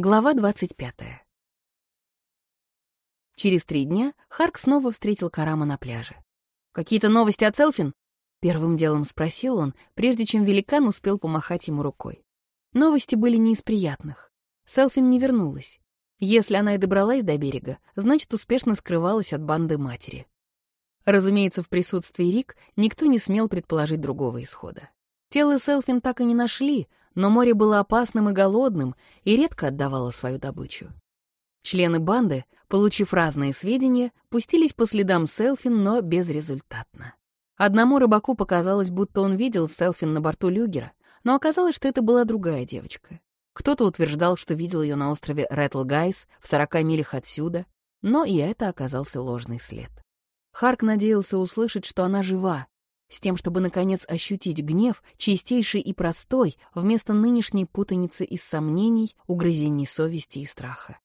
Глава 25. Через три дня Харк снова встретил Карама на пляже. «Какие-то новости от Селфин?» — первым делом спросил он, прежде чем великан успел помахать ему рукой. Новости были не из приятных. Селфин не вернулась. Если она и добралась до берега, значит, успешно скрывалась от банды матери. Разумеется, в присутствии Рик никто не смел предположить другого исхода. Тело Селфин так и не нашли, но море было опасным и голодным и редко отдавало свою добычу. Члены банды, получив разные сведения, пустились по следам Селфин, но безрезультатно. Одному рыбаку показалось, будто он видел Селфин на борту люгера, но оказалось, что это была другая девочка. Кто-то утверждал, что видел ее на острове Рэтлгайс в 40 милях отсюда, но и это оказался ложный след. Харк надеялся услышать, что она жива, с тем, чтобы, наконец, ощутить гнев, чистейший и простой, вместо нынешней путаницы из сомнений, угрызений совести и страха.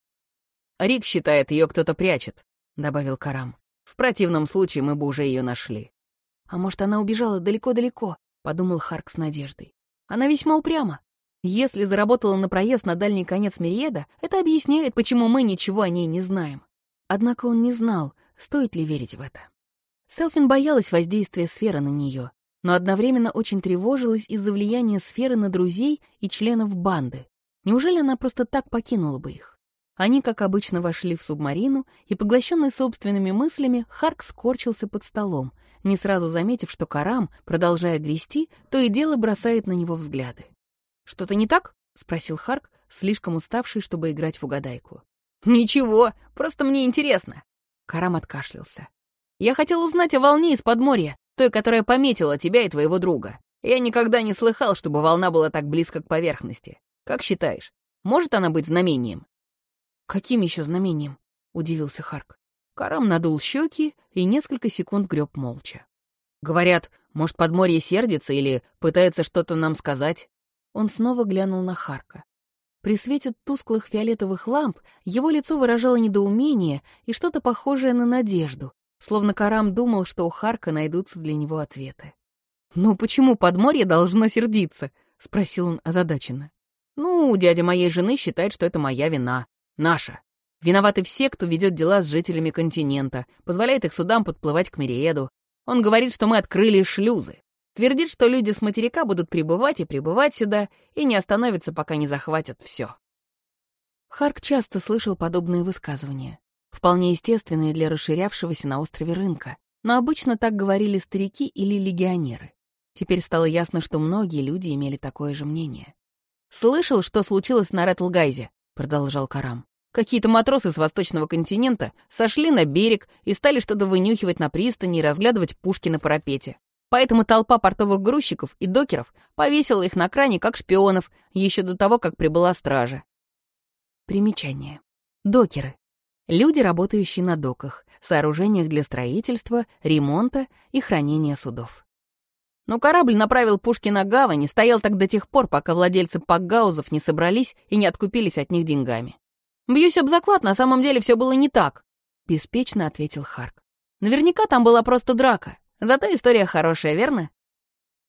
«Рик считает, ее кто-то прячет», — добавил Карам. «В противном случае мы бы уже ее нашли». «А может, она убежала далеко-далеко?» — подумал Харк с надеждой. «Она весьма упряма. Если заработала на проезд на дальний конец Мериеда, это объясняет, почему мы ничего о ней не знаем». Однако он не знал, стоит ли верить в это. Селфин боялась воздействия сферы на нее, но одновременно очень тревожилась из-за влияния сферы на друзей и членов банды. Неужели она просто так покинула бы их? Они, как обычно, вошли в субмарину, и, поглощенный собственными мыслями, Харк скорчился под столом, не сразу заметив, что Карам, продолжая грести, то и дело бросает на него взгляды. «Что-то не так?» — спросил Харк, слишком уставший, чтобы играть в угадайку. «Ничего, просто мне интересно». Карам откашлялся. Я хотел узнать о волне из подморья, той, которая пометила тебя и твоего друга. Я никогда не слыхал, чтобы волна была так близко к поверхности. Как считаешь, может она быть знамением?» «Каким еще знамением?» — удивился Харк. Карам надул щеки и несколько секунд греб молча. «Говорят, может, подморье сердится или пытается что-то нам сказать?» Он снова глянул на Харка. При свете тусклых фиолетовых ламп его лицо выражало недоумение и что-то похожее на надежду, словно Карам думал, что у Харка найдутся для него ответы. «Ну почему подморье должно сердиться?» — спросил он озадаченно. «Ну, дядя моей жены считает, что это моя вина. Наша. Виноваты все, кто ведет дела с жителями континента, позволяет их судам подплывать к Мериеду. Он говорит, что мы открыли шлюзы. Твердит, что люди с материка будут прибывать и прибывать сюда и не остановятся, пока не захватят все. Харк часто слышал подобные высказывания вполне естественные для расширявшегося на острове рынка, но обычно так говорили старики или легионеры. Теперь стало ясно, что многие люди имели такое же мнение. «Слышал, что случилось на Рэтлгайзе?» — продолжал Карам. «Какие-то матросы с восточного континента сошли на берег и стали что-то вынюхивать на пристани и разглядывать пушки на парапете. Поэтому толпа портовых грузчиков и докеров повесила их на кране как шпионов еще до того, как прибыла стража. Примечание. Докеры Люди, работающие на доках, сооружениях для строительства, ремонта и хранения судов. Но корабль направил пушки на гавань и стоял так до тех пор, пока владельцы пакгаузов не собрались и не откупились от них деньгами. «Бьюсь об заклад, на самом деле все было не так», — беспечно ответил Харк. «Наверняка там была просто драка. Зато история хорошая, верно?»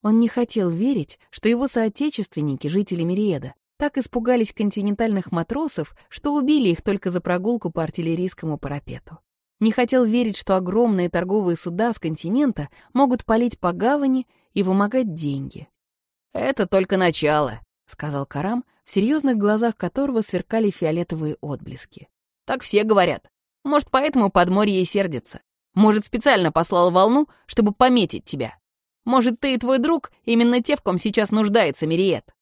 Он не хотел верить, что его соотечественники, жители Мириеда, так испугались континентальных матросов, что убили их только за прогулку по артиллерийскому парапету. Не хотел верить, что огромные торговые суда с континента могут палить по гавани и вымогать деньги. «Это только начало», — сказал Карам, в серьезных глазах которого сверкали фиолетовые отблески. «Так все говорят. Может, поэтому подморье и сердится. Может, специально послал волну, чтобы пометить тебя. Может, ты и твой друг именно те, в ком сейчас нуждается Мириет.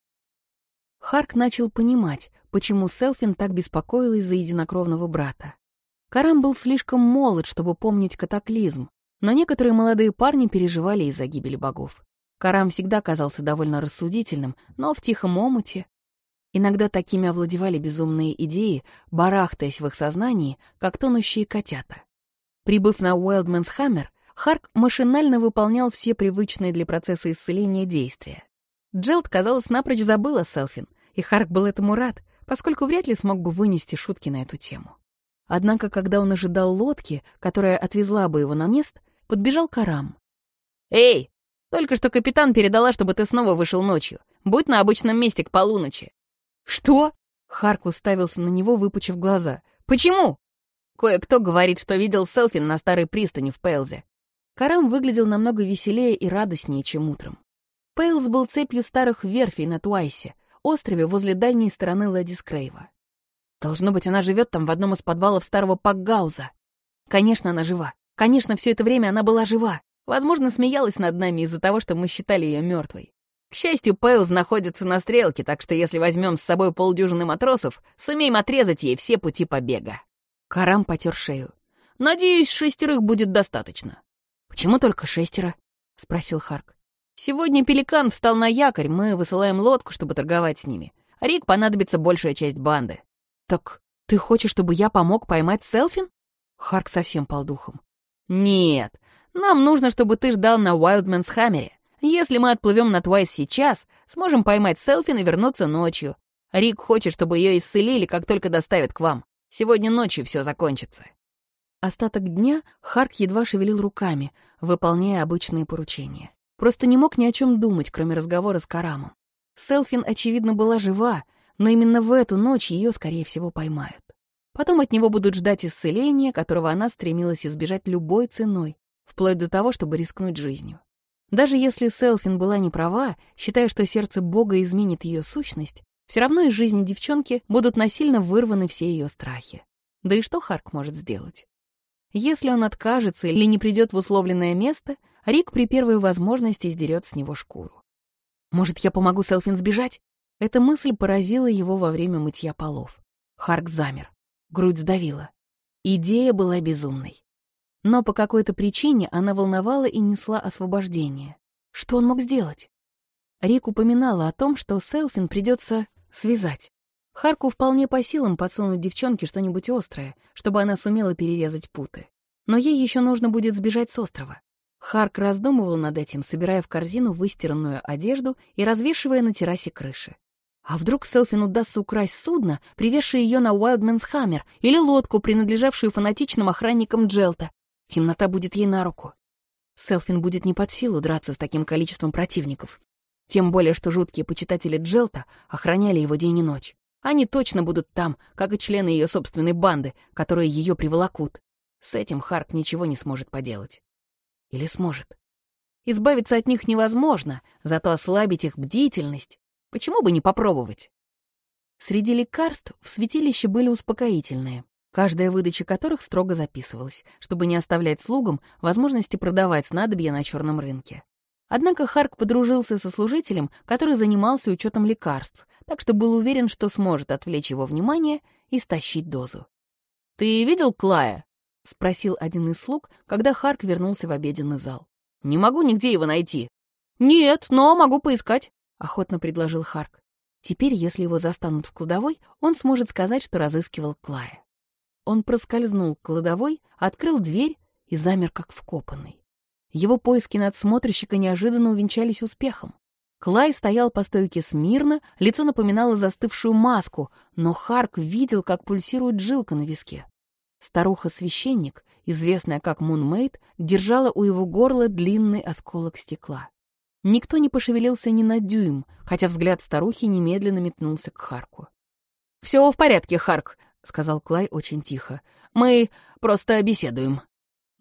Харк начал понимать, почему Селфин так беспокоилась за единокровного брата. Карам был слишком молод, чтобы помнить катаклизм, но некоторые молодые парни переживали из-за гибели богов. Карам всегда казался довольно рассудительным, но в тихом омуте. Иногда такими овладевали безумные идеи, барахтаясь в их сознании, как тонущие котята. Прибыв на Уэлдмэнс Хаммер, Харк машинально выполнял все привычные для процесса исцеления действия. Джелд, казалось, напрочь забыла Селфин, и Харк был этому рад, поскольку вряд ли смог бы вынести шутки на эту тему. Однако, когда он ожидал лодки, которая отвезла бы его на мест, подбежал Карам. «Эй, только что капитан передала, чтобы ты снова вышел ночью. Будь на обычном месте к полуночи». «Что?» — Харк уставился на него, выпучив глаза. «Почему?» Кое-кто говорит, что видел Селфин на старой пристани в Пейлзе. Карам выглядел намного веселее и радостнее, чем утром. Пейлз был цепью старых верфей на Туайсе, острове возле дальней стороны Леди Скрейва. Должно быть, она живет там в одном из подвалов старого Пакгауза. Конечно, она жива. Конечно, все это время она была жива. Возможно, смеялась над нами из-за того, что мы считали ее мертвой. К счастью, Пейлз находится на стрелке, так что если возьмем с собой полдюжины матросов, сумеем отрезать ей все пути побега. Карам потер шею. «Надеюсь, шестерых будет достаточно». «Почему только шестеро?» — спросил Харк. «Сегодня Пеликан встал на якорь, мы высылаем лодку, чтобы торговать с ними. Рик понадобится большая часть банды». «Так ты хочешь, чтобы я помог поймать Селфин?» Харк совсем пал духом. «Нет, нам нужно, чтобы ты ждал на Уайлдменс Хаммере. Если мы отплывем на Твайс сейчас, сможем поймать Селфин и вернуться ночью. Рик хочет, чтобы ее исцелили, как только доставят к вам. Сегодня ночью все закончится». Остаток дня Харк едва шевелил руками, выполняя обычные поручения. Просто не мог ни о чем думать, кроме разговора с Карамом. Селфин, очевидно, была жива, но именно в эту ночь ее, скорее всего, поймают. Потом от него будут ждать исцеления, которого она стремилась избежать любой ценой, вплоть до того, чтобы рискнуть жизнью. Даже если Селфин была не права, считая, что сердце Бога изменит ее сущность, все равно из жизни девчонки будут насильно вырваны все ее страхи. Да и что Харк может сделать? Если он откажется или не придет в условленное место, Рик при первой возможности сдерет с него шкуру. «Может, я помогу Селфин сбежать?» Эта мысль поразила его во время мытья полов. Харк замер. Грудь сдавила. Идея была безумной. Но по какой-то причине она волновала и несла освобождение. Что он мог сделать? Рик упоминала о том, что Селфин придется Связать. Харку вполне по силам подсунуть девчонке что-нибудь острое, чтобы она сумела перерезать путы. Но ей еще нужно будет сбежать с острова. Харк раздумывал над этим, собирая в корзину выстиранную одежду и развешивая на террасе крыши. А вдруг Селфин удастся украсть судно, привезшее ее на Уайлдменс Хаммер, или лодку, принадлежавшую фанатичным охранникам Джелта? Темнота будет ей на руку. Селфин будет не под силу драться с таким количеством противников. Тем более, что жуткие почитатели Джелта охраняли его день и ночь. Они точно будут там, как и члены ее собственной банды, которые ее приволокут. С этим Харк ничего не сможет поделать. Или сможет. Избавиться от них невозможно, зато ослабить их бдительность. Почему бы не попробовать? Среди лекарств в святилище были успокоительные, каждая выдача которых строго записывалась, чтобы не оставлять слугам возможности продавать снадобья на черном рынке. Однако Харк подружился со служителем, который занимался учетом лекарств, так что был уверен, что сможет отвлечь его внимание и стащить дозу. «Ты видел Клая?» — спросил один из слуг, когда Харк вернулся в обеденный зал. «Не могу нигде его найти». «Нет, но могу поискать», — охотно предложил Харк. Теперь, если его застанут в кладовой, он сможет сказать, что разыскивал Клая. Он проскользнул к кладовой, открыл дверь и замер как вкопанный. Его поиски надсмотрщика неожиданно увенчались успехом. Клай стоял по стойке смирно, лицо напоминало застывшую маску, но Харк видел, как пульсирует жилка на виске. Старуха-священник, известная как Мунмейд, держала у его горла длинный осколок стекла. Никто не пошевелился ни на дюйм, хотя взгляд старухи немедленно метнулся к Харку. «Все в порядке, Харк», — сказал Клай очень тихо. «Мы просто беседуем».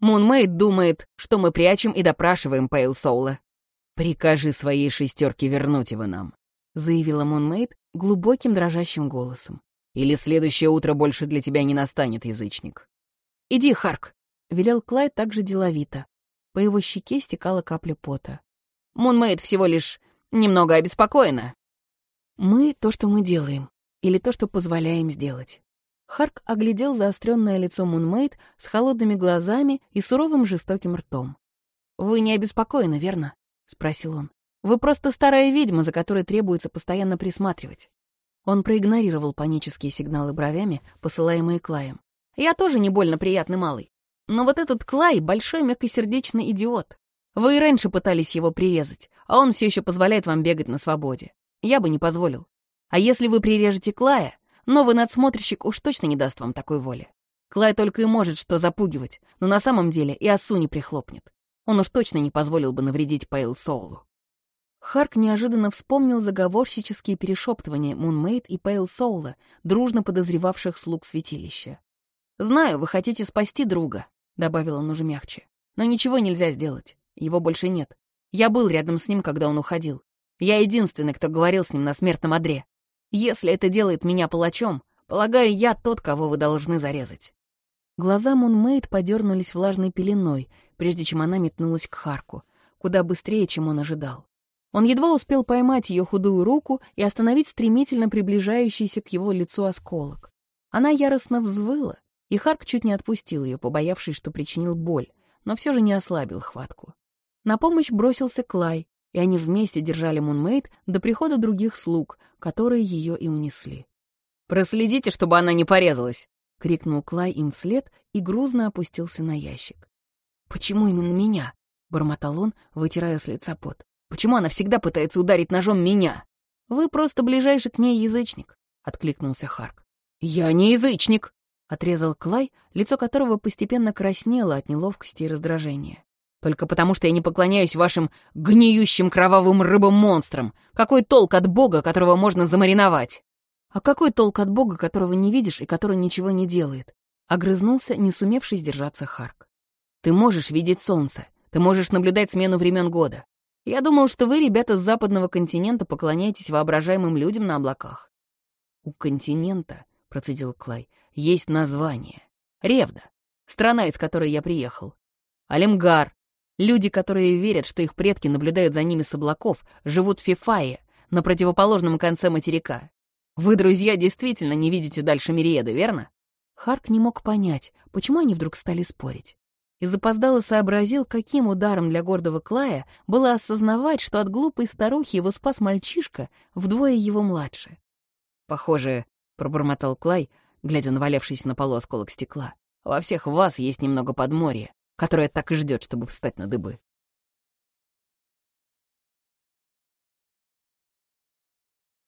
Мунмейд думает, что мы прячем и допрашиваем Пейл Соула. «Прикажи своей шестерке вернуть его нам», — заявила Мунмейд глубоким дрожащим голосом. «Или следующее утро больше для тебя не настанет, язычник». «Иди, Харк», — велел Клайд также деловито. По его щеке стекала капля пота. «Мунмейд всего лишь немного обеспокоена». «Мы — то, что мы делаем, или то, что позволяем сделать. Харк оглядел заостренное лицо Мунмейд с холодными глазами и суровым жестоким ртом. «Вы не обеспокоены, верно?» — спросил он. «Вы просто старая ведьма, за которой требуется постоянно присматривать». Он проигнорировал панические сигналы бровями, посылаемые Клаем. «Я тоже не больно приятный малый. Но вот этот Клай — большой мягкосердечный идиот. Вы и раньше пытались его прирезать, а он все еще позволяет вам бегать на свободе. Я бы не позволил. А если вы прирежете Клая, Новый надсмотрщик уж точно не даст вам такой воли. Клай только и может что запугивать, но на самом деле и осу не прихлопнет. Он уж точно не позволил бы навредить Пейл Соулу. Харк неожиданно вспомнил заговорщические перешептывания Мунмейд и Пейл Соула, дружно подозревавших слуг святилища. «Знаю, вы хотите спасти друга», — добавил он уже мягче. «Но ничего нельзя сделать. Его больше нет. Я был рядом с ним, когда он уходил. Я единственный, кто говорил с ним на смертном одре. Если это делает меня палачом, полагаю, я тот, кого вы должны зарезать». Глаза Мунмейд подернулись влажной пеленой, прежде чем она метнулась к Харку, куда быстрее, чем он ожидал. Он едва успел поймать ее худую руку и остановить стремительно приближающийся к его лицу осколок. Она яростно взвыла, и Харк чуть не отпустил ее, побоявшись, что причинил боль, но все же не ослабил хватку. На помощь бросился Клай, и они вместе держали Мунмейд до прихода других слуг, которые ее и унесли. «Проследите, чтобы она не порезалась!» — крикнул Клай им вслед и грузно опустился на ящик. «Почему именно меня?» — бормотал он, вытирая с лица пот. Почему она всегда пытается ударить ножом меня? Вы просто ближайший к ней язычник, — откликнулся Харк. Я не язычник, — отрезал Клай, лицо которого постепенно краснело от неловкости и раздражения. Только потому, что я не поклоняюсь вашим гниющим кровавым рыбам-монстрам. Какой толк от бога, которого можно замариновать? А какой толк от бога, которого не видишь и который ничего не делает? Огрызнулся, не сумевший сдержаться Харк. Ты можешь видеть солнце, ты можешь наблюдать смену времен года. Я думал, что вы, ребята с западного континента, поклоняетесь воображаемым людям на облаках. У континента, процедил Клай, есть название. Ревда, страна, из которой я приехал. Алимгар, люди, которые верят, что их предки наблюдают за ними с облаков, живут в Фифае, на противоположном конце материка. Вы, друзья, действительно не видите дальше Мириеды, верно? Харк не мог понять, почему они вдруг стали спорить и запоздало сообразил, каким ударом для гордого Клая было осознавать, что от глупой старухи его спас мальчишка, вдвое его младше. «Похоже», — пробормотал Клай, глядя на валявшийся на полу осколок стекла, «во всех вас есть немного подморья, которое так и ждет, чтобы встать на дыбы».